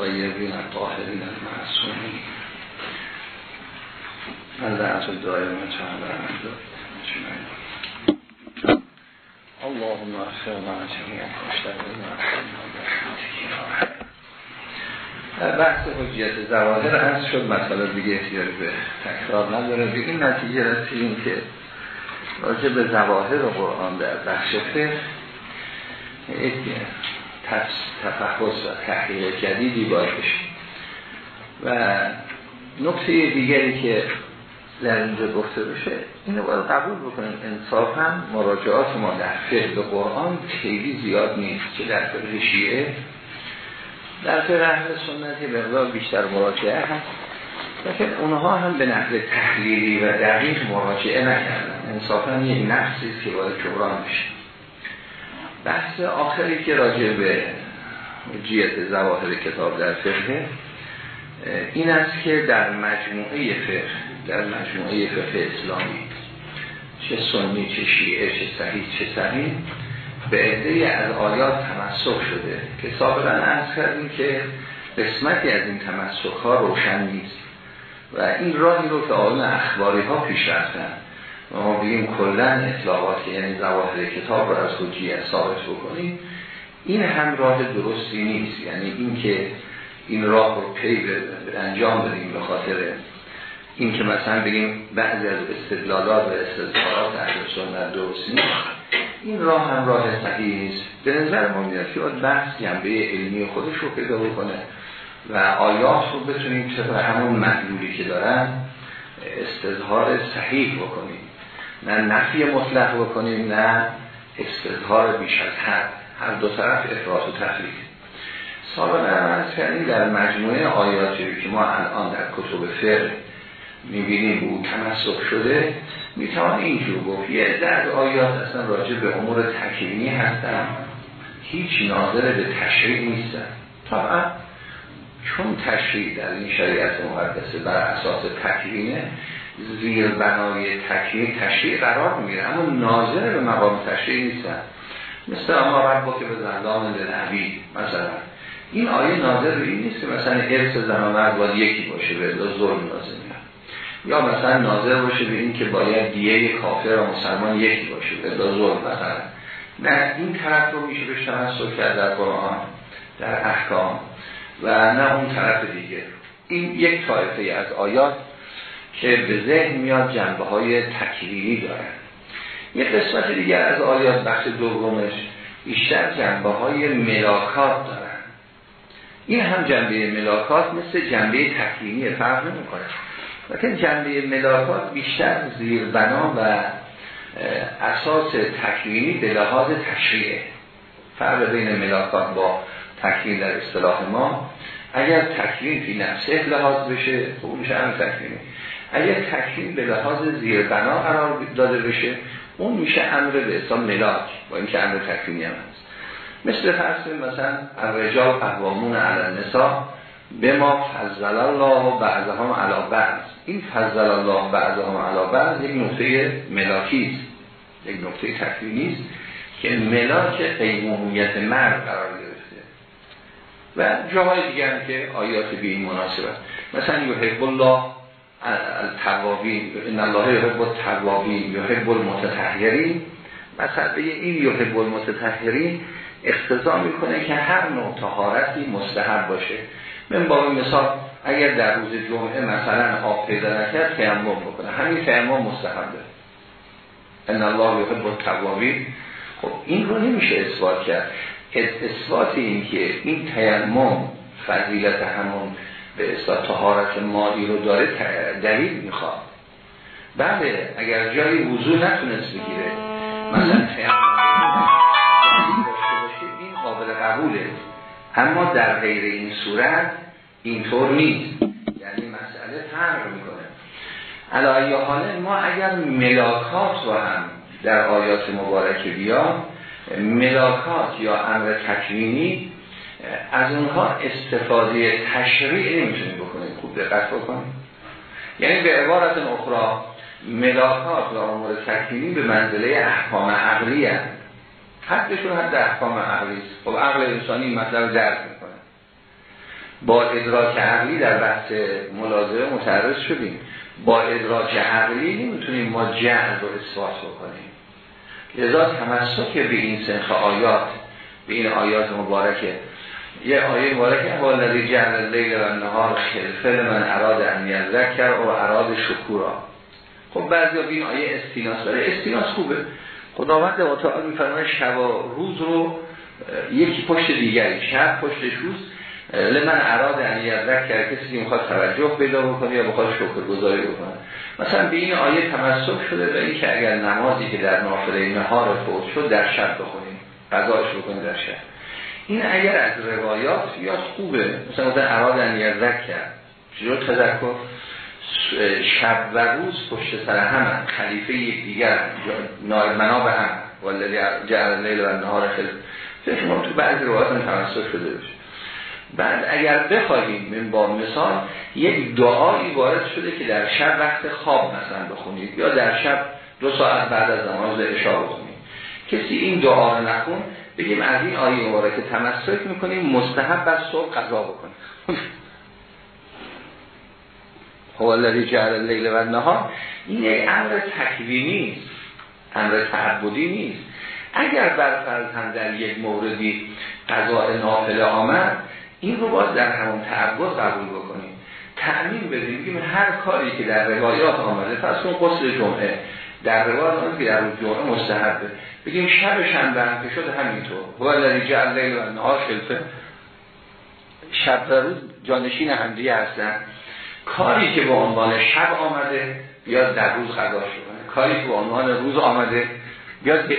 الطیبین الطاهرین المعصومین الدائمة على أجمعين اللهم اغفر لنا جميع المشتغلين بحث حجیت زواهر هست شد مسئله دیگه احتیاری به تکرار نداره. به این نتیجه رسیدیم که راجع به زواهر قرآن در بخش فقه تفحص و تحقیق جدیدی باید و نکته دیگری که در اینجا گفته بشه اینو باید قبول بکنیم. انصافا مراجعات ما در فقه قرآن خیلی زیاد نیست که در فقه شیعه. در فقه اهل سنت مقدار بیشتر مراجعه هست لیکن اونها هم به نحو تحلیلی و دقیق مراجعه نکردن. انصافا یک نفسی که باید جبران بشه. بحث آخری که راجع به جیت زواهر کتاب در فقه این است که در مجموعه فقه در مجموعه فقه اسلامی چه سنی چه شیعه چه صحیح چه صحیح به عده از آیات تمسک شده که سابقا ارز کردیم که قسمتی از این تمسک ها روشن نیست و این راهی رو که آن اخباری ها پیش رفتن. ما بگیم کلن اطلاقات یعنی زواهر کتاب رو از حجیت ثابت بکنیم. این هم راه درستی نیست. یعنی این که این راه رو پی انجام بدیم به خاطر این که مثلا بگیم بعضی از استدلالات و استدلالات اهل سنت درست نیست. این راه هم راه صحیح نیست. به نظر ما میاد که باید بحث جنبه علمی خودش رو پیدا بکنه و آیات رو بتونیم طبق همون مدلولی که دارن استظهار صحیح بکنیم. نه نفی مطلق بکنیم نه استظهار بیش از حد. هر دو طرف افراط و تفریق. سابقا از کردیم در مجموعه آیاتی که ما الان در کتب فقه می‌بینیم او تمسک شده می‌توان اینجور گفت. یه در آیات اصلا راجع به امور تکیمی هستن. هیچ ناظر به تشریع نیستن. طبعا چون تشریع در این شریعت مقدسه بر اساس تکوینه زیر بنای تکوین تشریع قرار می‌گیره. اما ناظر به مقام تشریع نیستن. مثل اما رب که به زندان نبی مثلا. این آیه ناظر به این نیست که مثلا ارث زن و باید یکی باشه به ظلم لازم یا مثلا ناظر باشه به این که باید دیه کافر و مسلمان یکی باشه به ظلم مثلا نه این طرف رو میشه بهش تمسک کرد در قرآن در احکام. و نه اون طرف دیگه. این یک طایفه از آیات که به ذهن میاد جنبه های تکلیلی دارن. یک قسمت دیگر از آیات بخش دومش بیشتر جنبه های ملاکات دارن. این هم جنبه ملاکات مثل جنبه تکلیمی فرق نمی کنه لیکن جنبه ملاکات بیشتر زیر بنا و اساس تکلیمی به لحاظ تشریعه. فرق بین ملاکات با تکلیم در اصطلاح ما اگر تکلیم فی نفسه لحاظ بشه میشه هم تکلیمی اگر تکلیم به لحاظ زیر بنا قرار داده بشه اون میشه امر به اصلا ملاک با اینکه امر تکلیمی هم هست. مثل فرض مثلا الرجال قوامون علی النساء به ما فضل الله و بعضهم علا بعض. این فضل الله بعضهم علا بعض یک نقطه ملاکی است. یک نقطه تکلیمی است که ملاک قیمومیت مرد قرار گرفته. و جاهای دیگر که آیات به این مناسبت مثلا یحب الله التوابین ان الله یحب التوابین یحب المتطهرین. مثلا به این یحب المتطهرین اختزا می‌کنه که هر نوع طهارتی مستحب باشه. من با مثال اگر در روز جمعه مثلا آب پیدا نکرد تیمم بکنه. همین تیمم مستحبه ان الله یحب التوابین خب این رو نمیشه اثبات کرد. اثبات این که این تیمم فضیلت همون به اثبات طهارت مادی رو داره دلیل می‌خواد. بله اگر جایی وضوع نتونست بگیره مثلا این قابل قبوله. اما در غیر این صورت اینطور نیست. یعنی مسئله فرق می‌کنه. علایه حاله ما اگر ملاکات رو هم در آیات مبارکه بیاد ملاکات یا امر تکوینی از اونها استفاده تشریع نمی‌تونیم بکنیم خوب دقت بکنیم. یعنی به عبارت اخرى ملاکات و امور تکوینی به منزله احکام عقلی هست حدشون حد احکام عقلی است. خب عقل انسانی مطلب درک می‌کنه. با ادراک عقلی در بحث ملازمه متعرض شدیم. با ادراک عقلی نمی‌تونیم ما جهل رو اثبات بکنیم. لذا تمسک به این سنخ آیات به این آیات مبارکه. یه آیه مبارکه والذی جعل اللیل و النهار خلفه من اراد ان یذکر و اراد شکورا. خب بعضی به این آیه استیناس داره. استیناس خوبه. خداوند متعال میفرماید شب و روز رو یکی پشت دیگری شب پشتش روز. لمن اراد ان یذکر کسی که می‌خواد توجه پیدا بکنه یا بخواد شکر گذاری بکنه. مثلا به این آیه تمسک شده به این که اگر نمازی که در نافله نهار فوت شد در شب بخونیم. قضاش بکنیم در شب. این اگر از روایات یا خوبه. مثلا مثلا ارادن یزک کرد چجور تذکر شب و روز پشت سر هم خلیفه یک دیگر منا به هم. والذی جعل لیل و نهار خیلی فکر ما تو بعضی روایات هم تمسک شده بشه بعد اگر بخواهیم من با مثال یک دعایی وارد شده که در شب وقت خواب مثلا بخونید یا در شب دو ساعت بعد از نماز عشاء بخونید. کسی این دعا رو نخون بگیم از این آیه مبارکه تمسک می‌کنیم مستحب بر صبح قضا بکنیم. هو الذی جعل اللیل و النهار این یک امر تکوینی است امر تعبدی نیست. اگر بر فرض در یک موردی قضاء نافله آمد این رو باید در همون تعبد قبول بکنیم. تعمین بدیم بگیم هر کاری که در روایات آمده پس اون قصد جمعه در روایات آمده که در جمعه مستحبه بگیم شب شنبه هم که شده همینطور. هو الذی جعل لیل و نهار خلفه شب و روز جانشین همدیگه هستن. کاری که به عنوان شب آمده بیاد در روز قضا کنه کاری که به عنوان روز آمده بیاد به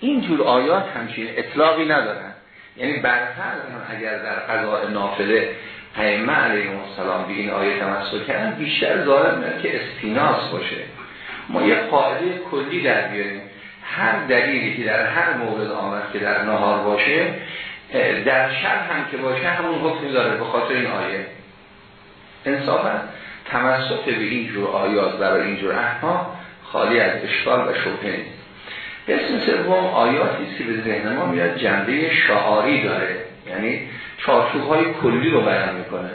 اینجور آیات همچین اطلاقی ندارن. یعنی برفرض اگر در قضاء نافله ائمه علیه السلام به این آیه تمسک کردن بیشتر ظاهر میاد که استیناس باشه. ما یه قاعده کلی در بیاریم. هر دلیلی که در هر مورد آمد که در نهار باشه در شب هم که باشه همون حکمی داره به خاطر این آیه. انصافا تمسک به اینجور آیات برای اینجور احکام خالی از اشکال و شبهه نیست. قسم سوم آیاتی که به ذهن ما میاد جنبه شعاری داره. یعنی چارچوب های کلی رو بیان می‌کنه.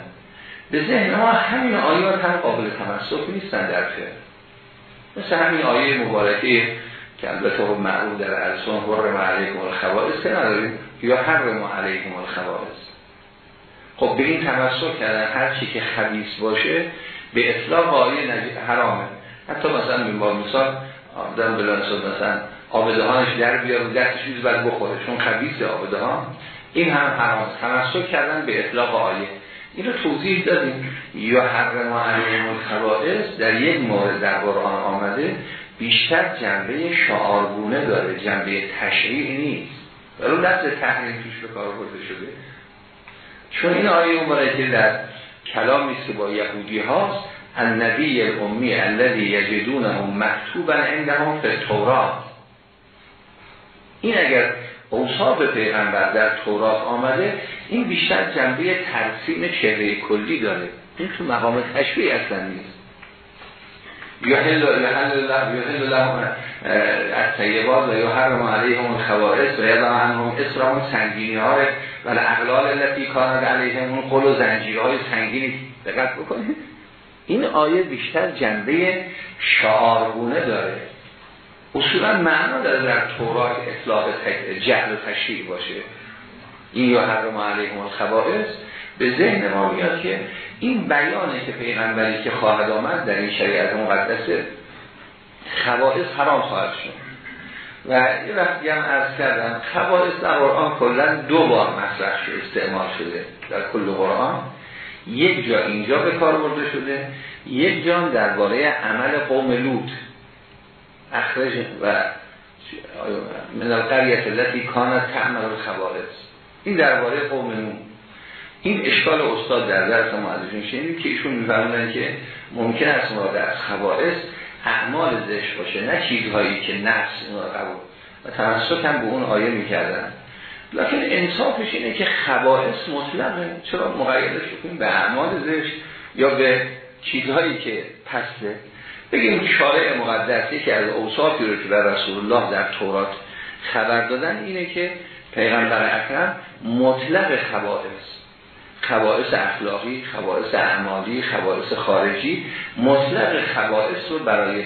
به ذهن ما همین آیات هم قابل تمسک نیستن در فعل مثل همین آیه مبارکه که البته خب معروف در ارسان حرم علیکم الخوائز که نداریم؟ یا حرم علیکم الخوائز خب به این تمسک کردن هر چی که خبیث باشه به اطلاق آیه حرامه. حتی مثلا به مثال آدم بلانساد مثلا آبدهانش در بیار و دستش چیز باید بخوره؟ چون خبیث آبدهان. این هم حرام تمسک کردن به اطلاق آیه. این رو توضیح دادیم. یا حرم علیهم الخوائز در یک مورد در قرآن آمده بیشتر جنبه شعارگونه داره جنبه تشریع نیست. ولو دست تحریم توش به کار برده شده. چون این آیه مبارکه در کلامی است که با یهودی هاست النبی الامی الذی یجدونه مکتوبا عندهم فی التورات. این اگر اوصاف پیغمبر در تورات آمده این بیشتر جنبه ترسیم چهره کلی داره. این تو مقام تشبیه اصلا نیست. یحل الله یحل الله از طیبات و یحرم علیهم الخوارث و یضع عنهم اسرام سنگینی ها و الاغلال التي کانت علیهم قل و های سنگینی. دقت بکنید. این آیه بیشتر جنبه شعارگونه داره. اصولا معنا داره در تورات اطلاق جهل و تشریع باشه. این یا حرم علیهم الخوارث به ذهن ما میاد که این بیانه که پیغمبری که خواهد آمد در این شریعت مقدسه خوائز حرام خواهد شد. و یه وقتی هم عرض کردم در قرآن کلا دو بار مصرح شده استعمال شده در کل قرآن. یک جا اینجا به کار برده شده یک جا درباره عمل قوم لوط. اخرج و من القریت التي کانت تعمل الخوارز این درباره قوم نوح. این اشکال استاد در درس ما ازشون شنید که ایشون میفرمودن که ممکن است مراد از خواهد اعمال زشت باشه نه چیزهایی که نفس اینا قبول. و تمسک هم به اون آیه می‌کردن. لکن انصافش اینه که خواهد مطلقه. چرا مقیدش بکنیم به اعمال زشت یا به چیزهایی که پسته. بگیم شارع مقدسی که از اوصافی رو که بر رسول الله در تورات خبر دادن اینه که پیغمبر اکرم مطلق خواهد خواهش اخلاقی خواهش اعمالی خواهش خارجی مطلق خواهش رو برای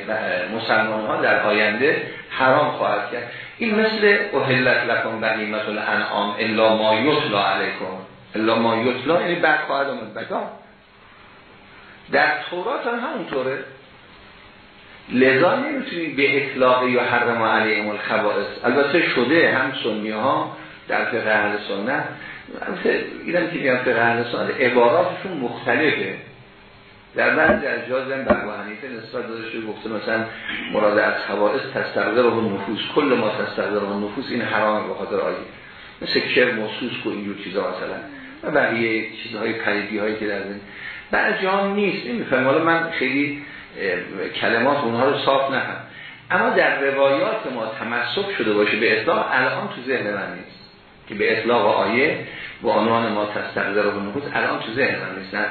مسلمان ها در آینده حرام خواهد کرد. این مثل احلت لکن بقیمت الانعام الا ما یطلا علیکم. الا ما یطلا یعنی بعد خواهد آمد در تورات هم همونطوره. لذا نمی‌تونید به اطلاق یا حرم علیهم الخبائث. البته شده هم سنی ها در فقه اهل سنت. البته اینم که میگم فقه اهل سنت عباراتشون مختلفه. در بعضی از جاز هم بر حنیفه نسبت داده شده گفته مثلا مراد از خبائث تستقدر و نفوس کل ما تستقدر و نفوس این حرام به خاطر آیه. مثل کر موسوس کو اینجور چیزا مثلا. و بقیه چیزهای پریدی هایی که در بعد جا نیست نمیفهم حالا من خیلی کلمات اونها رو صاف نهم اما در روایات ما تمسک شده باشه به اطلاق الان تو ذهن من نیست که به اطلاق آیه با عنوان ما تستقدر و نفوس الان تو ذهن من نیست نه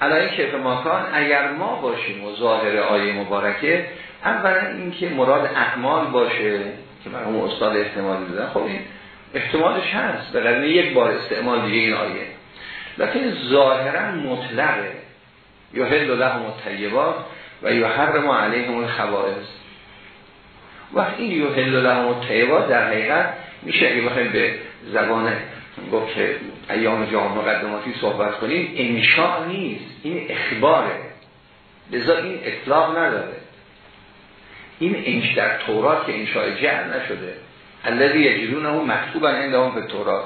الان این کیف ماکان اگر ما باشیم و ظاهر آیه مبارکه اولا اینکه مراد اعمال باشه که مرحوم استاد احتمال دادن خب این احتمالش هست به یک بار استعمال دیگه این آیه. لیکن ظاهرا مطلقه. یا هل لهم الطیبات و یا حرم علیهم الخبائث. وقت این یا هل لهم الطیبات در حقیقت میشه اگه بخوایم به زبان گفت که ایام جامعه مقدماتی صحبت کنیم انشاء نیست. این اخباره. لذا این اطلاق نداره. این انش در تورات که انشاء جعل نشده. الذي یجدونه مکتوبا عندهم به تورات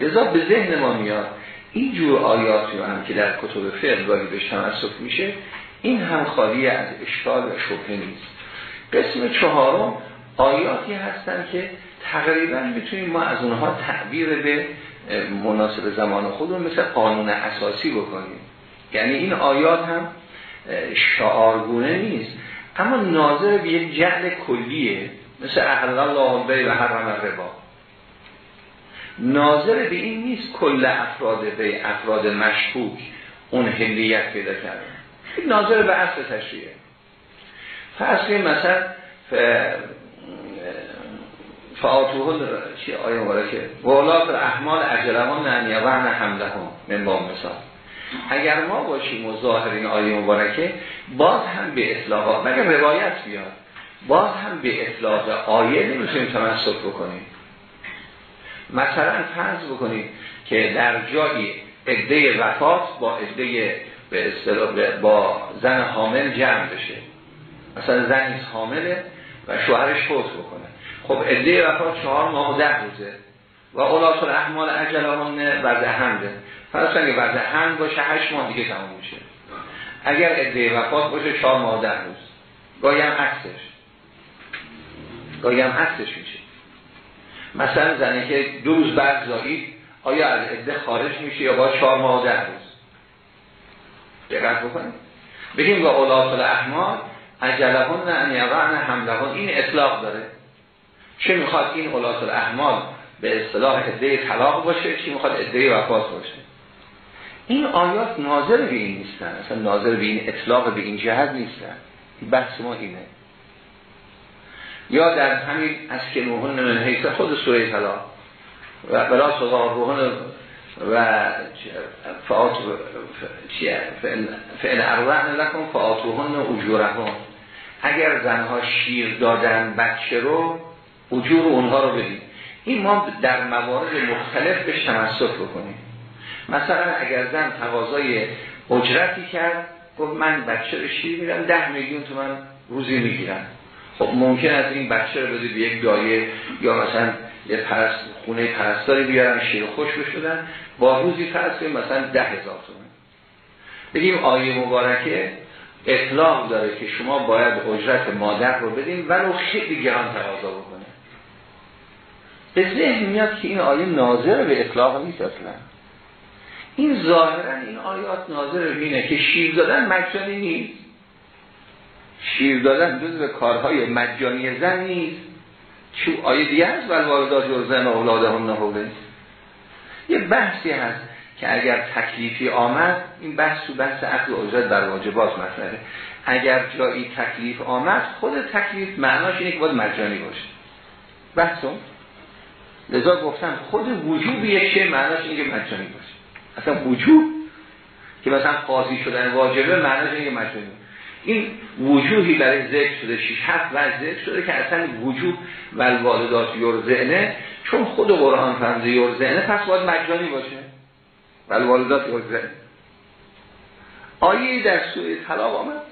لذا به ذهن ما میاد این جور آیاتی هم که در کتب فقه گاهی بهش تمسک میشه این هم خالی از اشکال و شبهه نیست. قسم چهارم آیاتی هستن که تقریبا بتونیم ما از اونها تعبیر به مناسب زمان خودمون مثل قانون اساسی بکنیم. یعنی این آیات هم شعارگونه نیست اما ناظر به یک جعل کلیه مثل احل الله و حرم الربا. ناظر به این نیست کل افراد به افراد مشکوک اون هلیت پیدا کردن. ناظر به اصل تشریعه. فرض مثلا فآتوه چی آیه مبارکه؟ ولات احمال اجلهان نه یوان حملهم من با مثال. اگر ما باشیم و ظاهر این آیه مبارکه باز هم به اطلاقات مگر روایت بیاد؟ باز هم به اطلاق آیه نمی‌تونیم تمسک بکنیم. مثلا فرض بکنیم که در جایی عده وفات با عده به با زن حامل جمع بشه. مثلا زنی حامله و شوهرش فوت بکنه. خب عده وفات چهار ماه و ده روزه. و اولاد احمال اجلهان وضع حمده. فرض کنید وضع حمد باشه هشت ماه دیگه تمام میشه. اگر عده وفات باشه چهار ماه ده روز. گاهی هم عکسش. گاهی هم عکسش میشه. مثلا زنه که دو روز بعد زایید آیا از عده خارج میشه یا با چهار ماه و ده روز؟ دقت بکنید. بگیم با اولاد احمال اجلهان نه ان حملهان این اطلاق داره. چه می‌خواد این اولاد الاحمال به اصطلاح عده طلاق باشه چه می‌خواد عده وفات باشه؟ این آیات ناظر به این نیستن. اصلا ناظر به این اطلاق به این جهت نیستن. بحث ما اینه. یا در همین از که نوهن من حیث خود سوره طلاق و بلا روحن و فعات فعل ارضعن لکن فعاتوهن اجورهن. اگر زنها شیر دادن بچه رو اجور اونها رو بدیم این ما در موارد مختلف به تمسک بکنیم. مثلا اگر زن تقاضای اجرتی کرد گفت من بچه رو شیر میدم ده میلیون تومن روزی می‌گیرم. خب ممکن از این بچه رو بده به یک دایه یا مثلا یه پرست خونه پرستاری بیارن شیر خوش بشدن. با روزی فرض مثلا ده هزار تومن. بگیم آیه مبارکه اطلاق داره که شما باید اجرت مادر رو بدیم ولو خیلی گران تقاضا بکنه. به ذهن میاد که این آیه ناظر به اطلاق نیست اصلا. این ظاهرا این آیات ناظر بینه که شیر دادن مجانی نیست. شیر دادن جز کارهای مجانی زن نیست. چون آیه دیگه هست ول والدا جرزن اولاده هم یه بحثی هست که اگر تکلیفی آمد این بحث و بحث عقل اجرت بر واجبات مثلا اگر جایی تکلیف آمد خود تکلیف معناش اینه که باید مجانی باشه. بحثم لذا گفتم خود وجوب یک چه معناش اینه که مجانی باشه. اصلا وجوب که مثلا قاضی شدن واجبه معناش اینه که مجانی این وجوهی برای ذکر شده شیش هفت و ذکر شده که اصلا وجوب و الوالدات یرزعنه چون خود قرآن فرمزه یرزعنه پس باید مجانی باشه. و الوالدات یرزعنه آیه در سوی طلاق آمد.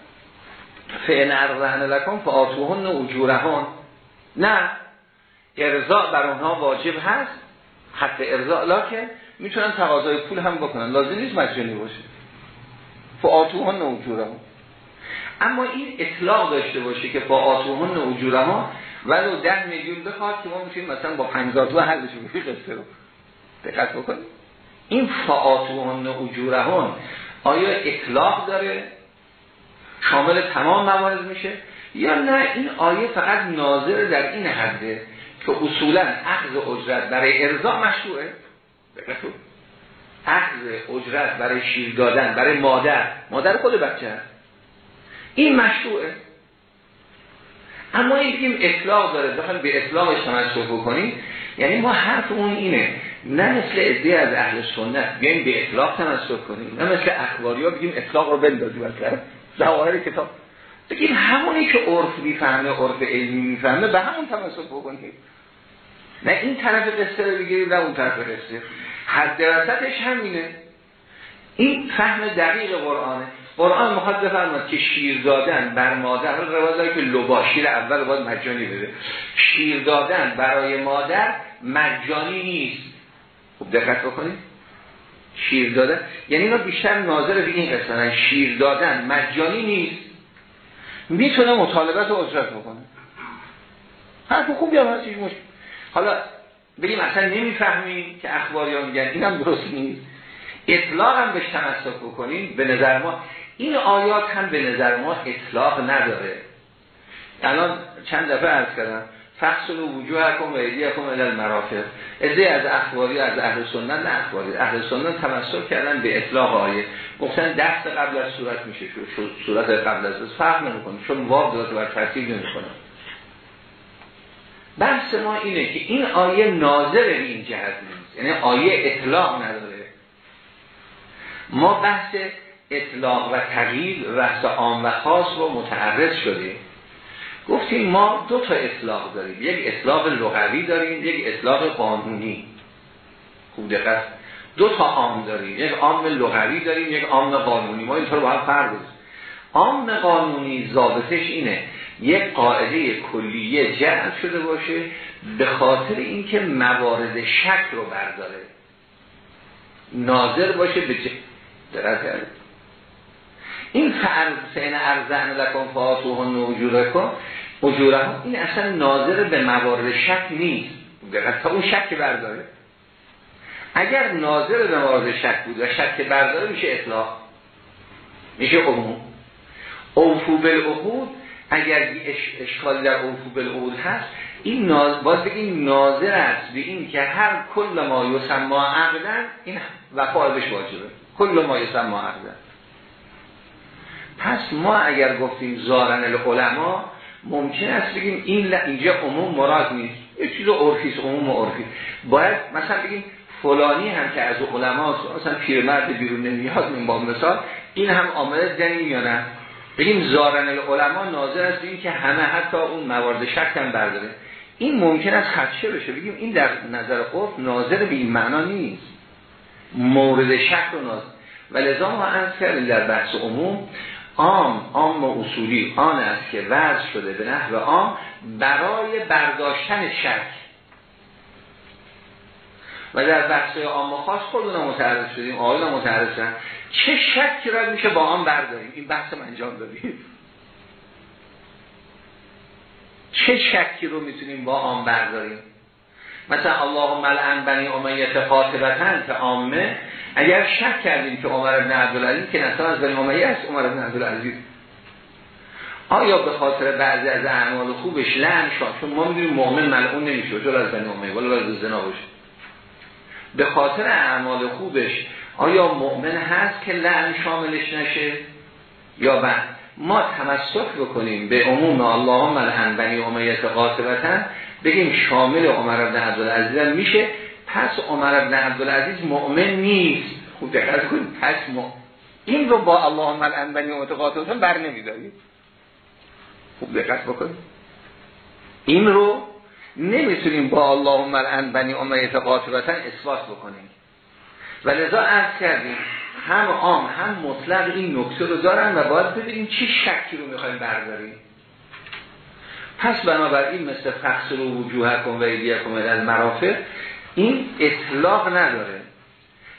فعن ارزهن لکن فآتوهن اجورهن نه ارزا بر اونها واجب هست. حتی ارزا لکن می‌تونن تقاضای پول هم بکنن. لازم نیست مجانی باشه. فآتوهن اجورهن اما این اطلاق داشته باشه که با آتوهن اجورهن ولو ده میلیون بخواد که ما می‌تونیم مثلا با 50 تو حلش بگیم قصه رو دقت بکنیم. این فآتوهن اجورهن آیا اطلاق داره؟ شامل تمام موارد میشه؟ یا نه؟ این آیه فقط ناظر در این حده که اصولا اخذ اجرت برای ارضا مشروعه. اخذ اجرت برای شیر دادن برای مادر. مادر خود بچه هست. این مشروعه. اما این بگیم اطلاق داره. بخوایم به اطلاقش تمسک بکنیم. یعنی ما حرفمون اینه. نه مثل ادعای از اهل سنت بیایم به اطلاق تمسک کنیم. نه مثل اخباری ها بگیم اطلاق رو بندازیم مثلا ظواهر کتاب. بگیم همونی که عرف می‌فهمه عرف علمی می‌فهمه به همون تمسک بکنیم. نه این طرف قصه رو بگیریم نه اون طرف قصه. حد دراستش همینه. این فهم دقیق قرآنه. قرآن مخواد بفرماد که شیر دادن بر مادر روایت داره که لباشیر اول باید مجانی بده. شیر دادن برای مادر مجانی نیست. خوب دقت بکنید. شیر دادن یعنی اینا بیشتر ناظر به این شیر دادن مجانی نیست. می‌تونه مطالبت و اجرت بکنه. حرف خوبی هم هستیش مشکل. حالا بگیم اصلا نمی‌فهمیم که اخباری ها میگن. اینم درست نیست. اطلاق هم بهش تمسک بکنیم. به نظر ما این آیات هم به نظر ما اطلاق نداره. الان چند دفعه عرض کردم. فصل و وجوه هکم و ایدی هکم الال مرافق ازده از اخباری از اهل سنت نه اخباری. اهل سنت تمسک کردن به اطلاق آیه. گفتن دست قبل از صورت میشه. صورت قبل از فرق نمی‌کنه. چون واب داده بر ترتیب نمی‌کنه. بحث ما اینه که این آیه ناظر به این جهت نیست. یعنی آیه اطلاق نداره. ما بحث اطلاق و تغییر بحث عام و خاص رو متعرض شدیم. گفتیم ما دو تا اطلاق داریم. یک اطلاق لغوی داریم یک اطلاق قانونی. خوب دقت. دو تا عام داریم. یک عام لغوی داریم یک عام قانونی. ما اینطور با هم فرق عام قانونی ضابطش اینه. یک قاعده کلیه جعل شده باشه به خاطر اینکه موارد شک رو برداره. ناظر باشه به درست این فرض سین ارزن لکن فاتوهن وجورکن وجورکن این اصلا ناظر به موارد شک نیست. تا اون شک برداره. اگر ناظر به موارد شک بود و شک برداره میشه اطلاق. میشه عموم. اوفو بالعقود اگر اشکالی در اوفو بالعقود هست این ناز... باز بگیم ناظر است به این که هر کل ما یسما عقدن این وفای بهش واجبه. کل ما یسما عقدن. پس ما اگر گفتیم زارن العلماء ممکن است بگیم این اینجا عموم مراد نیست. یه چیز عرفی عموم عرفی. باید مثلا بگیم فلانی هم که از علما مثلا پیرمرد بیرون نمیاد من با مثال این هم عامل دنی یا نه؟ بگیم زارن العلماء ناظر است این که همه حتی اون موارد شک هم برداره. این ممکن است خدشه بشه. بگیم این در نظر عرف ناظر به این معنا نیست. مورد شک رو ناظر. و لذا ما کردیم در بحث عموم عام عام و اصولی آن است که وضع شده به نحو عام برای برداشتن شک. و در بحث عام و خاص خودمون متعرض شدیم آقایون متعرض شدن. چه شکی را میشه با آن برداریم؟ این بحث من انجام دادیم. چه شکی رو می‌تونیم با آن برداریم؟ مثلا اللهم ملعن بنی امیت قاطبتن که عامه اگر شک کردیم که عمر بن عبدالعزیز که نصر از بنی امیه است عمر بن عبدالعزیز. آیا به خاطر بعضی از اعمال خوبش لعن شد؟ چون ما می‌دونیم مؤمن ملعون نمیشه جل از بنی امیه ولی از زنا باشه. به خاطر اعمال خوبش آیا مؤمن هست که لعن شاملش نشه؟ یا بعد ما تمسک بکنیم به عموم اللهم ملعن بنی امیت قاطبتن بگیم شامل عمر ابن عبدالعزیز میشه. پس عمر ابن عبدالعزیز مؤمن نیست. خوب دقت کنید پس این رو با اللهم الانبنی و اعتقاداتون بر نمیدارید. خوب دقت بکنید. این رو نمی‌تونیم با اللهم الانبنی و اعتقاداتون اثبات بکنیم. و لذا عرض کردیم هم عام هم مطلق این نکته رو دارن و باید ببینیم چی شکی رو می‌خوایم برداریم. پس بنابراین مثل فخص رو وجوه کن و ایدیه کن از مرافق این اطلاق نداره.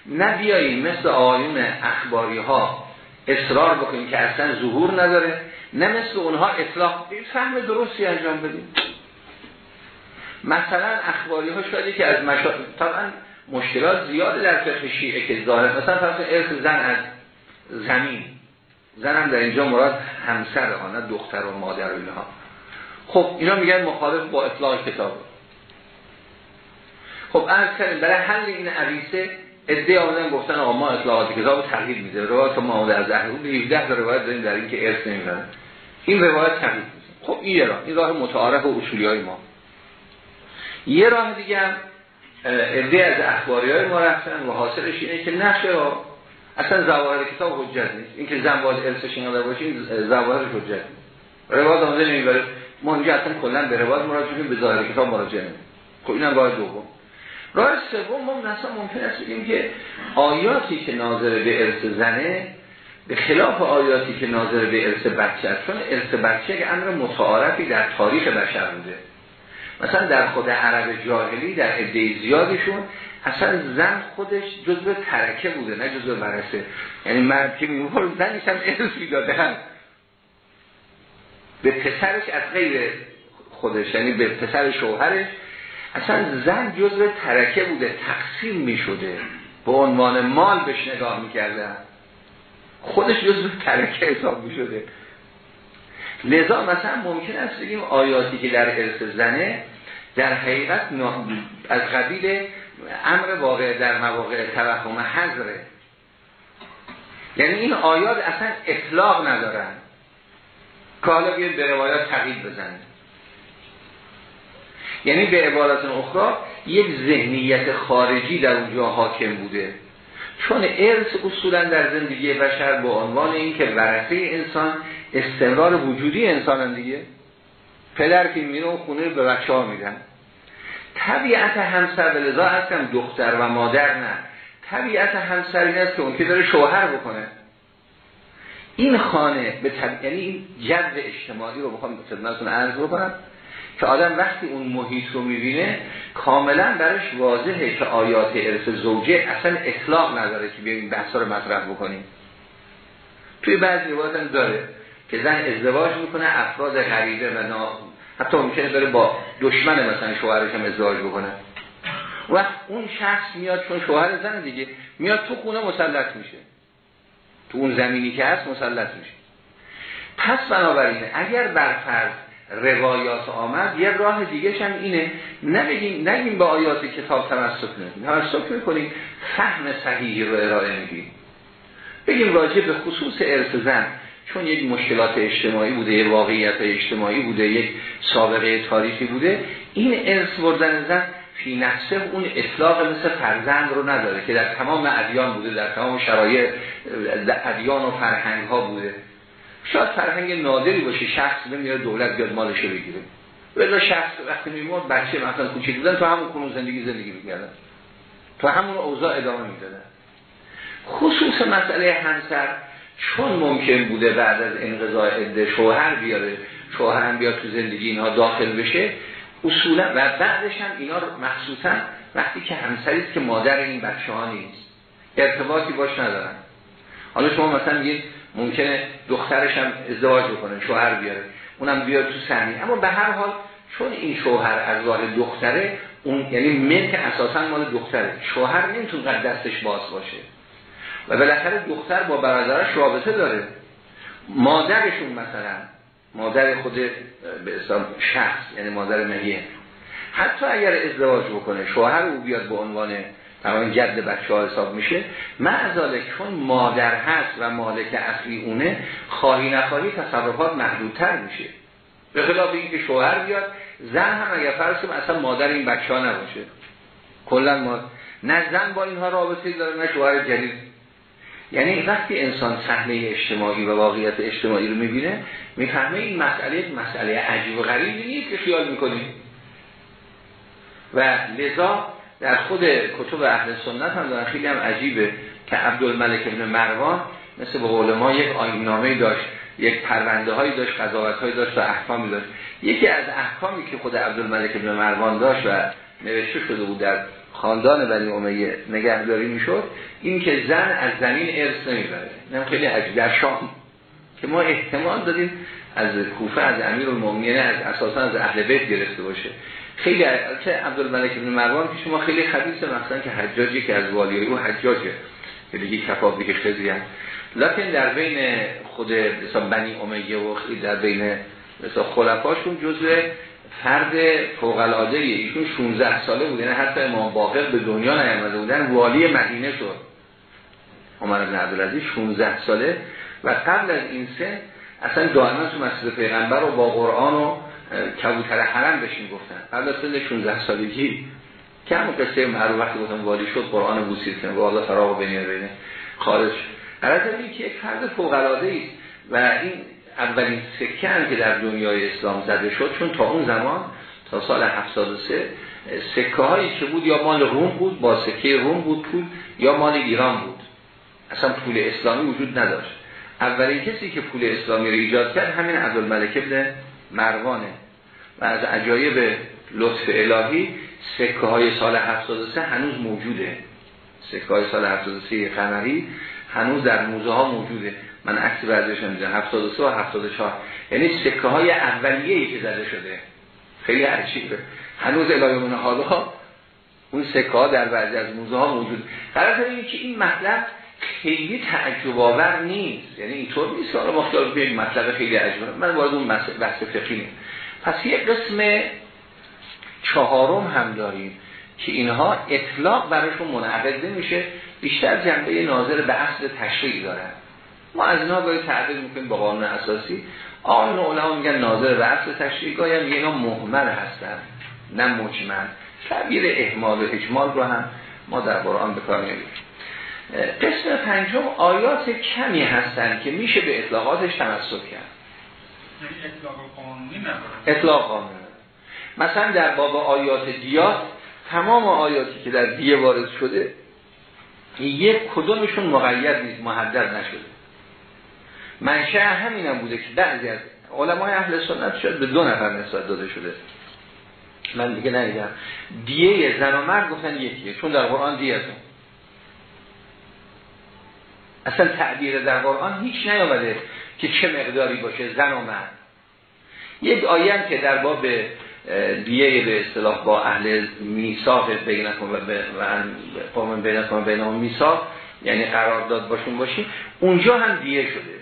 نه مثل آیون اخباری ها اصرار بکنیم که اصلا ظهور نداره نه مثل اونها اطلاق. فهم درستی انجام بدیم. مثلا اخباری ها شده که از مشا... طبعا مشکلات زیاده در فقه شیعه که ظاهر مثلا فرض ارث زن از زمین. زن هم در اینجا مراد همسر ها نه دختر و مادر و اینها. خب اینا میگن مخالف با اطلاق کتاب. خب از کردیم برای حل این عویسه ادعای آمدن گفتن آقا ما اطلاقات کتاب تغییر میده روایت ما آمده از اهل 17 تا روایت داریم در اینکه ارث نمیدن این روایت تغییر میده خب این راه. این راه متعارف و اصولی های ما. یه راه دیگه هم ادعای از اخباری های ما رفتن و حاصلش اینه که نشه اصلا زواهر کتاب حجت نیست. اینکه زن باید ارثش این باشه این زواهر حجت نیست. روایت آمده نمی‌بره. ما اینجا اصلا کلا به روایت مراجعه به ظاهر کتاب مراجعه خب اینم راه دوم. راه سوم ما مثلا ممکن است بگیم که آیاتی که ناظر به ارث زنه به خلاف آیاتی که ناظر به ارث بچه است. چون ارث بچه یک امر متعارفی در تاریخ بشر بوده. مثلا در خود عرب جاهلی در عده زیادشون اصلا زن خودش جزء ترکه بوده نه جزء ورثه. یعنی مرد که میمور زنش هم ارث به پسرش از غیر خودش یعنی به پسر شوهرش اصلا زن جزء ترکه بوده تقسیم می شده به عنوان مال بهش نگاه می خودش جزء ترکه حساب می شده لذا مثلا ممکن است بگیم آیاتی که در ارث زنه در حقیقت از قبیل امر واقع در مواقع توهم حضره یعنی این آیات اصلا اطلاق ندارن. که حالا بیاید به روایات تغییر بزنید یعنی به عبارت اخرى یک ذهنیت خارجی در اونجا حاکم بوده. چون ارث اصولا در زندگی بشر با عنوان این که ورثه انسان استمرار وجودی انسان دیگه. پدر که میره و خونه به بچه ها میدن. طبیعت همسر به لذا هستم دختر و مادر نه. طبیعت همسر این است که اون که داره شوهر بکنه. این خانه به طب... یعنی این جذب اجتماعی رو بخوام خدمتتون عرض بکنم. که آدم وقتی اون محیط رو می‌بینه کاملا برش واضحه که آیات ارث زوجه اصلا اطلاق نداره که بیایم بحثا رو مطرح بکنیم. توی بعضی روایت هم داره که زن ازدواج می‌کنه افراد غریبه و نا... حتی ممکنه داره با دشمن مثلا شوهرش هم ازدواج بکنه. وقت اون شخص میاد چون شوهر زن دیگه میاد تو خونه مسلط میشه. تو اون زمینی که هست مسلط میشه. پس بنابراین اگر بر فرض روایات آمد یه راه دیگه هم اینه نبگیم نگیم به آیات کتاب تمسک نگیم تمسک می‌کنیم فهم صحیحی رو ارائه میدیم. بگیم راجع به خصوص ارث زن چون یک مشکلات اجتماعی بوده یک واقعیت اجتماعی بوده یک سابقه تاریخی بوده این ارث بردن زن فی نفسه اون اطلاق مثل فرزند رو نداره که در تمام ادیان بوده در تمام شرایط ادیان و فرهنگ ها بوده. شاید فرهنگ نادری باشه شخص نمیاد دولت بیاد مالش رو بگیره. ولی شخص وقتی میمرد بچه مثلا کوچیک بودن تو همون کنون زندگی زندگی می‌کردن. تو همون اوضاع ادامه می‌دادن. خصوص مسئله همسر چون ممکن بوده بعد از انقضاء عده شوهر بیاره شوهر هم بیاد تو زندگی اینها داخل بشه اصولا و بعدش هم اینا مخصوصا وقتی که همسری که مادر این بچه ها نیست. ارتباطی باش ندارن. حالا شما مثلا یه ممکنه دخترش هم ازدواج بکنه شوهر بیاره. اونم بیاد تو سهمی اما به هر حال چون این شوهر از راه دختره اون یعنی ملک اساسا مال دختره. شوهر نمی‌تونه قد دستش باز باشه. و بالاخره دختر با برادرش رابطه داره. مادرشون مثلا مادر خود به اسلام شخص یعنی مادر مهیه. حتی اگر ازدواج بکنه شوهر او بیاد به عنوان تمام جد بچه ها حساب میشه. معذاله چون مادر هست و مالک اصلی اونه خواهی نخواهی تصرفات محدودتر میشه. به خلاف اینکه شوهر بیاد زن هم اگر فرض اصلا مادر این بچه ها نباشه. کلا ما نه زن با اینها رابطه داره نه شوهر جدید. یعنی وقتی انسان صحنه اجتماعی و واقعیت اجتماعی رو می‌بینه می‌فهمه این مسئله مسئله عجیب و غریبی نیست که خیال می‌کنیم. و لذا در خود کتب اهل سنت هم دارن. خیلی هم عجیبه که عبدالملک ابن مروان مثل به قول ما یک آینامه داشت یک پرونده هایی داشت قضاوت هایی داشت و احکامی داشت. یکی از احکامی که خود عبدالملک ابن مروان داشت و نوشته شده بود در خاندان بنی امیه نگهداری می‌شد این که زن از زمین ارث نمی‌بره. نه خیلی عجیب. در شام که ما احتمال دادیم از کوفه از امیر المومنین از اساسا از اهل بیت گرفته باشه. خیلی که عبدالملک بن مروان که شما خیلی خبیثه مثلا که حجاجی که از والی او حجاجه که دیگه کفاب دیگه خیلی هم لکن در بین خود مثلا بنی امیه و خیلی در بین مثلا خلفاشون جزء فرد فوق العاده ایشون 16 ساله بود. یعنی حتی امام باقر به دنیا نیامده بودن والی مدینه شد. عمر بن عبدالعزیز 16 ساله. و قبل از این سن اصلا دائما تو مسجد پیغمبر رو با قرآن و کبوتر حرم بشین گفتن. قبل از سن 16 سالگی که همون قصه معروف وقتی گفتم والی شد قرآن بوسید کنه والا فراغ بینه بینه. خارج. قرار که یک فرد فوق العاده است و این اولین سکه هم که در دنیای اسلام زده شد چون تا اون زمان تا سال 73 سکه هایی که بود یا مال روم بود با سکه روم بود پول یا مال ایران بود. اصلا پول اسلامی وجود نداشت. اولین کسی که پول اسلامی رو ایجاد کرد همین عبدالملک ابن مروانه. و از عجایب لطف الهی سکه های سال 73 هنوز موجوده. سکه های سال 73 قمری هنوز در موزه ها موجوده. من عکس بعضیش نمی‌دونم 73 و 74 یعنی سکه های اولیه ای که زده شده. خیلی عجیبه. هنوز الهیمون حالا اون سکه ها در بعضی از موزه ها موجود قرار این که این مطلب خیلی تعجب آور نیست. یعنی اینطور نیست حالا مختار به مطلب خیلی عجیبه. من وارد اون بحث فقهی پس یه قسم چهارم هم داریم که اینها اطلاق براشون منعقد نمیشه بیشتر جنبه ناظر به اصل تشریعی دارن. ما از اینا باید تعبیر می‌کنیم با قانون اساسی. آن علما میگن ناظر به اصل تشریعی میگن اینا محمل هستن نه مجمل. تعبیر احمال و اجمال رو هم ما در قرآن به کار قسم پنجم آیات کمی هستن که میشه به اطلاقاتش تمسک کرد. اطلاق قانونی قانونی. مثلا در باب آیات دیات تمام آیاتی که در دیه وارد شده یک کدومشون مقید نیست محدد نشده. منشأ همینم بوده که بعضی از علمای اهل سنت شد به دو نفر نسبت داده شده. من دیگه ندیدم دیه زن و مرد گفتن یکیه چون در قرآن دیه اصلا تعبیر در قرآن هیچ نیامده. که چه مقداری باشه زن و مرد. یک آیه که در باب دیه به اصطلاح با اهل میثاق بینکم و قوم بینکم بینهم میثاق یعنی قرارداد باشون باشی اونجا هم دیه شده.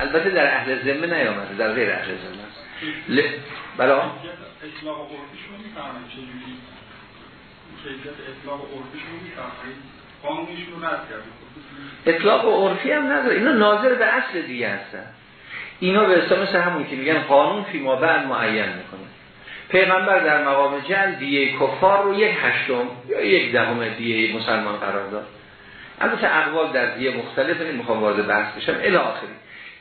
البته در اهل ذمه نیامده در غیر اهل ذمه. است ل... بلا اطلاق اطلاق و عرفی هم نداره. اینا ناظر به اصل دیگه هستن. اینا به مثل همون که میگن قانون فی ما بعد معین می‌کنه. پیغمبر در مقام جل دیه کفار رو یک هشتم یا یک دهم دیه مسلمان قرار داد. البته اقوال در دیه مختلف می‌خوام وارد بحث بشم. الی آخری.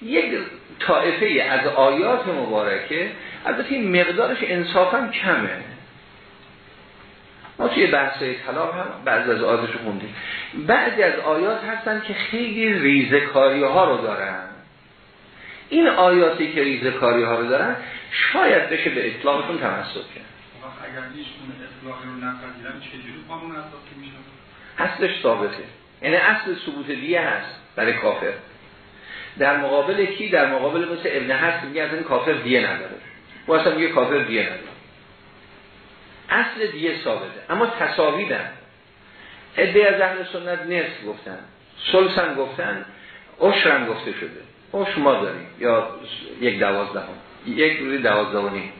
یک طائفه از آیات مبارکه البته این مقدارش انصافا کمه. ما توی بحثای طلاق هم بعضی از آیاتش خوندیم. بعضی از آیات هستن که خیلی ریزکاری ها رو دارن. این آیاتی که ریزکاری ها رو دارن شاید بشه به اطلاقشون تمسک کرد. اگر ایشون اطلاقی رو نپذیرن چجوری قانون اساسی میشه؟ اصلش ثابته. یعنی اصل ثبوت دیه هست برای کافر. در مقابل کی؟ در مقابل مثل ابن هست میگه از این کافر دیه نداره. و اصلا میگه کافر دیه نداره. اصل دیه ثابته. اما تصاویدن. ادعای از اهل سنت نصف گفتن سلسن گفتن عشرم گفته شده. عشر ما داریم. یا یک دوازده هم. یک و نیم.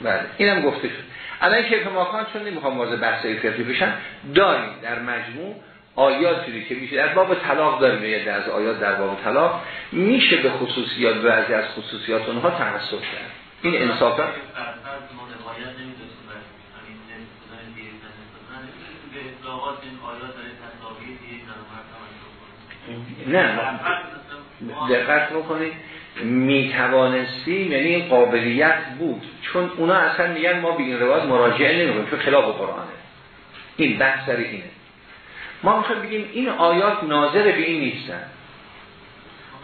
بله اینم گفته شد. الان که ماکان چون نمی‌خوام وارد بحث فقهی بشن داریم در مجموع آیاتی که میشه در باب طلاق داریم یه از آیات در باب طلاق. میشه به خصوصیات بعضی از خصوصیات اونها تناسب کرد. این انصافا نه. دقت می‌کنید می‌توانستیم یعنی قابلیت بود. چون اونا اصلا میگن ما به این روایت مراجعه نمی‌کنیم چون خلاف قرآنه. این بحث در اینه. ما می‌خوایم بگیم این آیات ناظر به این نیستن.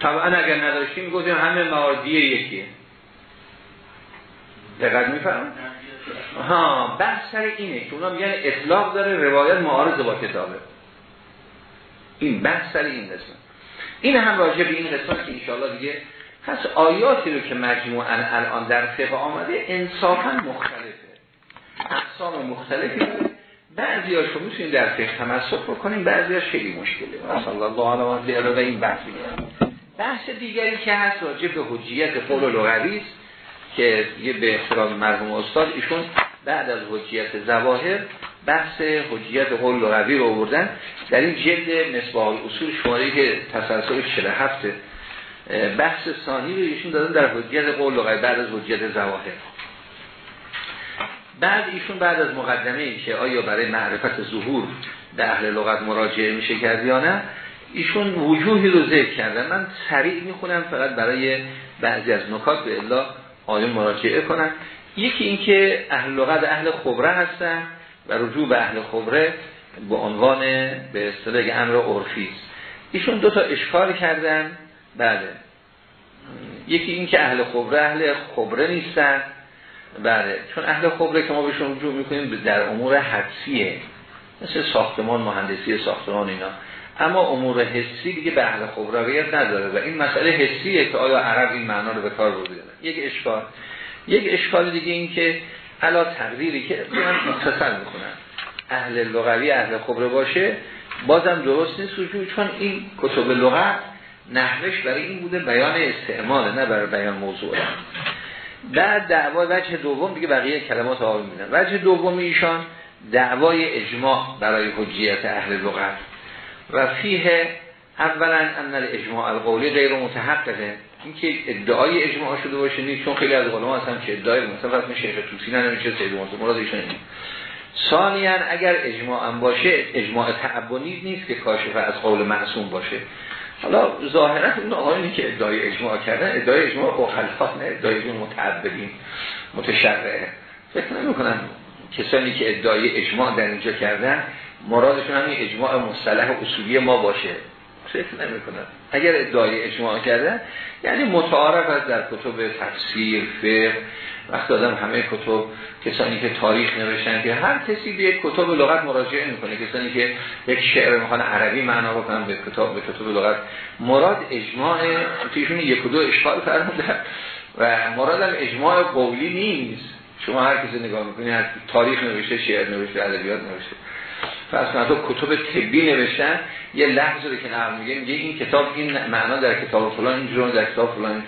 طبعا اگر نداشتیم گفتیم همه مواردی یکیه. دقت میفهم ها بحث سر اینه که اونا میگن اطلاق داره روایت معارض با کتابه. این بحث سر این این هم راجع به این قسمت که انشاءالله دیگه پس آیاتی رو که مجموعا الان در فقه آمده انصافا مختلفه. اقسام مختلفی بعضی هاشو می‌تونیم در فقه تمسک بکنیم بعضی هاش خیلی مشکله. مثلا الله علیه و این بحث بحث دیگری که هست راجع به حجیت قول لغوی است که یه به احترام مرحوم استاد ایشون بعد از حجیت زواهر بحث حجیت قول لغوی رو آوردن. در این جلد مصباح اصول شماره که تسلسل 47 بحث ثانی رو ایشون دادن در حجیت قول لغوی بعد از حجیت زواهر. بعد ایشون بعد از مقدمه ای که آیا برای معرفت ظهور به اهل لغت مراجعه میشه کرد یا نه ایشون وجوهی رو ذکر کردن. من سریع می‌خونم فقط برای بعضی از نکات به الله آیا مراجعه کنن یکی اینکه اهل لغت اهل خبره هستن. و رجوع به اهل خبره به عنوان به اصطلاح امر عرفی ایشون دو تا اشکال کردن. بله. یکی اینکه اهل خبره اهل خبره نیستن. بله. چون اهل خبره که ما بهشون رجوع می‌کنیم در امور حدسیه. مثل ساختمان مهندسی ساختمان اینا. اما امور حسی دیگه به اهل خبرویت نداره و این مسئله حسیه که آیا عرب این معنا رو به کار برده یک اشکال. یک اشکال دیگه این که علا تقدیری که مختصر می‌کنم. اهل لغوی اهل خبره باشه بازم درست نیست وجود چون این کتب لغت نحوش برای این بوده بیان استعمال نه برای بیان موضوع. بعد دعوا وجه دوم دیگه بقیه کلمات آقای میدن وجه دوم ایشان دعوای اجماع برای حجیت اهل لغت و فیه اولا ان الاجماع القولی غیر متحققه. این که ادعای اجماع شده باشه نیست چون خیلی از علما هستن که ادعای مثلا فرض شیخ توسی نمیشه سید مراد مراد ایشون ثانیا اگر اجماع هم باشه اجماع تعبونی نیست که کاشف از قول معصوم باشه. حالا ظاهرا اون آقایونی که ادعای اجماع کردن ادعای اجماع اخلفات نه ادعای اجماع متعبدین متشرعه. فکر نمی کنم کسانی که ادعای اجماع در اینجا کردن مرادشون همین اجماع مصطلح اصولی ما باشه. فکر نمی کنم اگر ادعای اجماع کردن یعنی متعارف از در کتب تفسیر فقه وقت آدم همه کتب کسانی که تاریخ نوشتن که هر کسی به یک کتب لغت مراجعه می‌کنه. کسانی که یک شعر می‌خوان عربی معنا بکنن به کتاب به کتب لغت. مراد اجماع تویشون یک و دو اشکال فرمودن و مراد هم اجماع قولی نیست. شما هر کسی نگاه می‌کنی هر تاریخ نوشته شعر نوشته ادبیات نوشته. فرض تو کتب طبی نوشتن یه لحظه رو که نقل میگه میگه این کتاب این معنا در کتاب فلان اینجوری در کتاب فلان.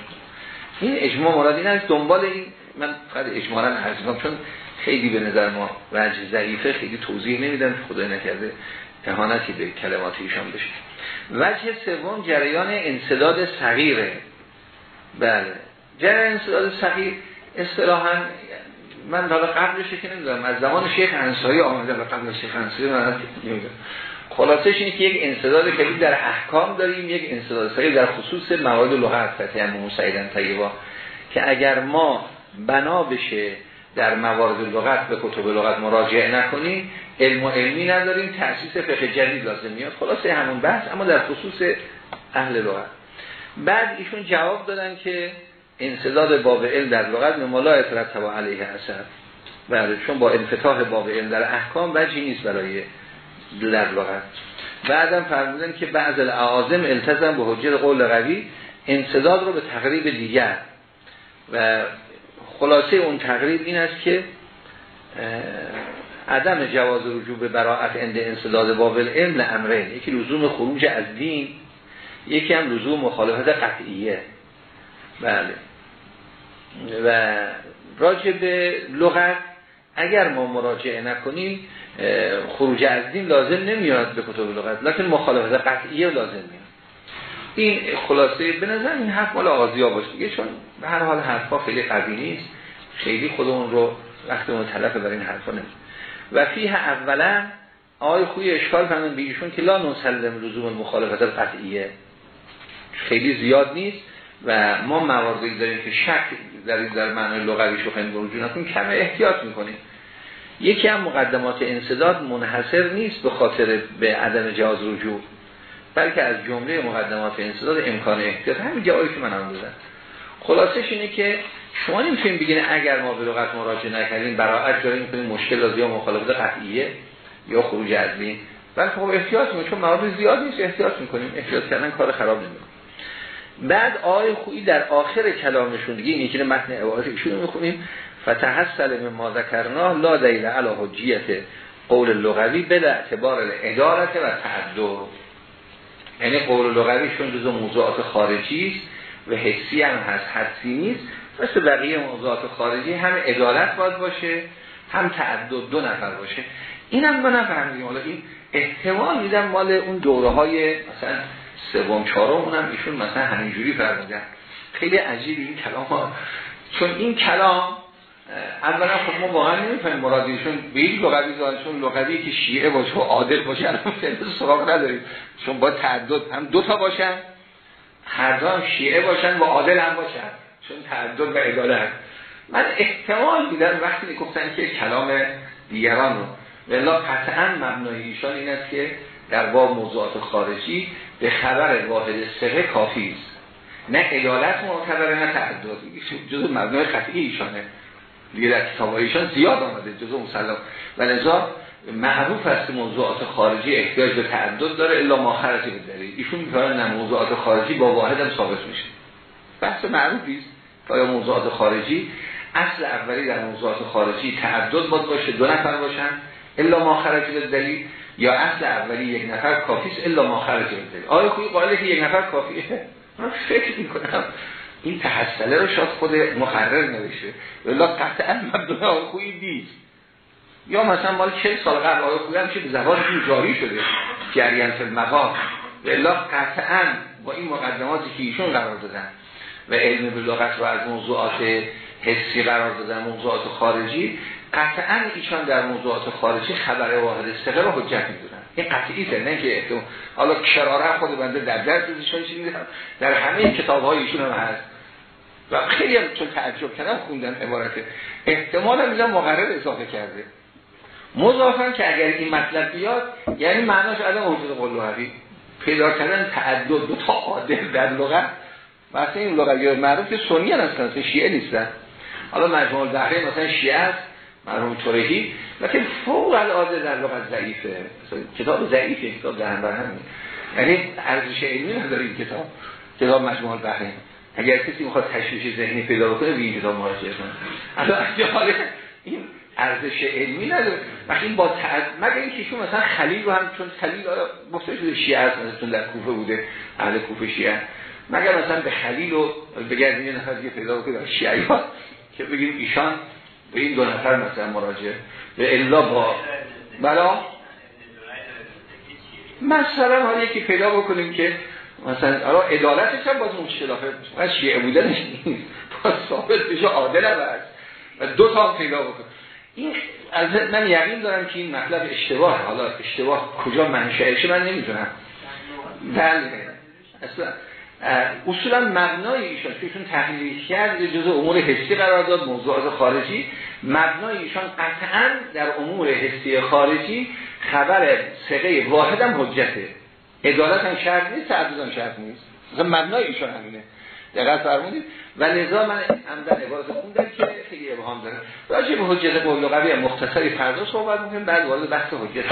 این اجماع مراد این دنبال این من فقط اجمالا عرض چون خیلی به نظر ما وجه ضعیفه خیلی توضیح نمیدن خدای نکرده اهانتی به کلمات ایشان بشه. وجه سوم جریان انصداد صغیره. بله. جریان انصداد صغیر اصطلاحا من حالا قبلش که نمی‌دونم از زمان شیخ انصاری آمده و قبل شیخ انصاری من نمی‌دونم. خلاصش اینه که یک انصداد کلی در احکام داریم یک انصداد صغیر در خصوص مواد لغت فتیان مسیدن طیبا که اگر ما بنا بشه در موارد لغت به کتب لغت مراجعه نکنیم علم و علمی نداریم تأسیس فقه جدید لازم میاد. خلاصه همون بحث اما در خصوص اهل لغت. بعد ایشون جواب دادن که انصداد باب علم در لغت ممالا اترتب علیه اثر. بله چون با انفتاح باب علم در احکام وجهی نیست برای در لغت. بعدم فرمودن که بعض الاعاظم التزم به حجر قول قوی انصداد رو به تقریب دیگر. و خلاصه اون تقریب این است که عدم جواز رجوع به براعت اند انصداد بابل علم امرین یکی لزوم خروج از دین یکی هم لزوم مخالفت قطعیه. بله. و راجع به لغت اگر ما مراجعه نکنیم خروج از دین لازم نمیاد به کتب لغت لکن مخالفت قطعیه لازم میاد این خلاصه به نظر این حرف مال آزیا باشه دیگه چون به هر حال حرفا خیلی قوی نیست. خیلی خودمون رو وقتمون تلف برای این حرفا و فیه اولا آقای خوی اشکال فرمون به ایشون که لا نسلم لزوم مخالفت قطعیه. خیلی زیاد نیست. و ما مواردی داریم که شک در این در معنی لغویش خیلی وجود نکنیم کم احتیاط می‌کنیم. یکی هم مقدمات انصداد منحصر نیست به خاطر به عدم جواز رجوع بلکه از جمله مقدمات انصداد امکان احتیاط. همین جایی که من هم خلاصش اینه که شما نمی‌تونید بگین اگر ما به لغت مراجعه نکردیم براعت داریم کنیم مشکل یا مخالفت قطعیه یا خروج از بین بلکه خب احتیاط می‌کنیم چون موارد زیاد نیست احتیاط می‌کنیم. احتیاط کردن کار خراب نمی‌کنه. بعد آیه خویی در آخر کلامشون دیگه این یکی متن عبارت ایشون می‌خونیم. فتحصل من ما ذکرنا لا دلیل علی حجیت قول لغوی به اعتبار ادارت و تعدد یعنی قول لغویشون جزو موضوعات خارجی است و حسی هم هست حسی نیست. مثل بقیه موضوعات خارجی هم ادالت باید باشه هم تعدد دو نفر باشه. اینم ما نفهمیدیم حالا این احتمال میدم مال اون دوره های مثلا سوم چهارم اونم ایشون مثلا همینجوری فرمودن. خیلی عجیب این کلام ها. چون این کلام اولا خب ما واقعا نمی‌فهمیم مرادیشون به این لغوی چون لغوی که شیعه باشه و عادل باشه. الان سراغ نداریم. چون با تعدد هم دو تا باشن. هر دو هم شیعه باشن و عادل هم باشن. چون تعدد و عدالت من احتمال میدم وقتی گفتن که کلام دیگران رو. ولی قطعا مبنای ایشان این است که در باب موضوعات خارجی به خبر واحد سره کافی است. نه عدالت معتبره نه تعدد جزء مبنای قطعی ایشانه. دیگه در کتاب ایشان زیاد آمده جزء مسلم. و لذا معروف است موضوعات خارجی احتیاج به تعدد داره الا ما خرجی بداره ایشون میفرمایند نه موضوعات خارجی با واحد هم ثابت میشه. بحث معروفی است. آیا موضوعات خارجی؟ اصل اولی در موضوعات خارجی تعدد باید باشه دو نفر باشن. الا ما خرج دلیل. یا اصل اولی یک نفر کافی است الا ما خرج دلیل آیا خوی قائله که یک نفر کافیه؟ من فکر می‌کنم. این تحصله رو شاید خود مقرر نوشته. ولی قطعا مبدونه آقای خویی دید یا مثلا مال چه سال قبل آقای خویی هم که به زبان جاری شده. جریان فی المقام. ولی قطعا با این مقدماتی که ایشون قرار دادن و علم به لغت رو از موضوعات حسی قرار دادن موضوعات خارجی قطعا ایشان در موضوعات خارجی خبر واحد استقرار رو حجت می‌دونن. این قطعی نه که احتمال حالا کراره خود بنده در درس ایشان شنیدم در همه کتاب های ایشون هم هست. و خیلی هم چون تعجب کردم خوندن عبارت. احتمال میزن مقرر اضافه کرده. مضافن که اگر این مطلب بیاد یعنی معناش عدم وجود قلوهوی پیدا کردن تعدد دو تا عادل در لغت. مثلا این لغوی معروف سنی هستن شیعه نیستن. حالا مجموع البحرین مثلا شیعه است مرحوم تورهی لیکن فوق العاده در لغت ضعیفه. کتاب ضعیفه کتاب در هم همین یعنی ارزش علمی نداره این کتاب. کتاب مجموع البحرین. اگر کسی می‌خواد تشویش ذهنی پیدا بکنه به این کتاب مراجعه کنه. اصلا این ارزش علمی نداره. وقتی با تعد... مگر اینکه شما مثلا خلیل رو هم چون خلیل گفته شده شیعه است مثلا در کوفه بوده اهل کوفه شیعه. مگر مثلا به خلیل رو بگردیم یه نفر دیگه پیدا بکنه شیعه که بگیم ایشان به این دو نفر مثلا مراجعه. به الا با بلا. مثلا حالا یکی پیدا بکنیم که مثلا حالا عدالتش هم باز مشکلافه از شیعه بودنش نیست. باز ثابت بشه عادل است و دو تا پیدا بکنیم. این از من یقین دارم که این مطلب اشتباه. حالا اشتباه کجا منشأشه من نمی‌دونم. بله. اصلا اصولا مبنای ایشان که ایشون تحلیل کرد جزء امور حسی قرار داد موضوعات خارجی. مبنای ایشان قطعا در امور حسی خارجی خبر سقه واحد هم حجته. ادالت هم شرط نیست تعدد هم شرط نیست. مثلا مبنای ایشان همینه. دقیق فرمودید. و لذا من عمدن عبارت خوندم که خیلی ابهام داره. راجع به حجت قول قوی مختصری فردا صحبت می‌کنیم بعد وارد بحث حجت.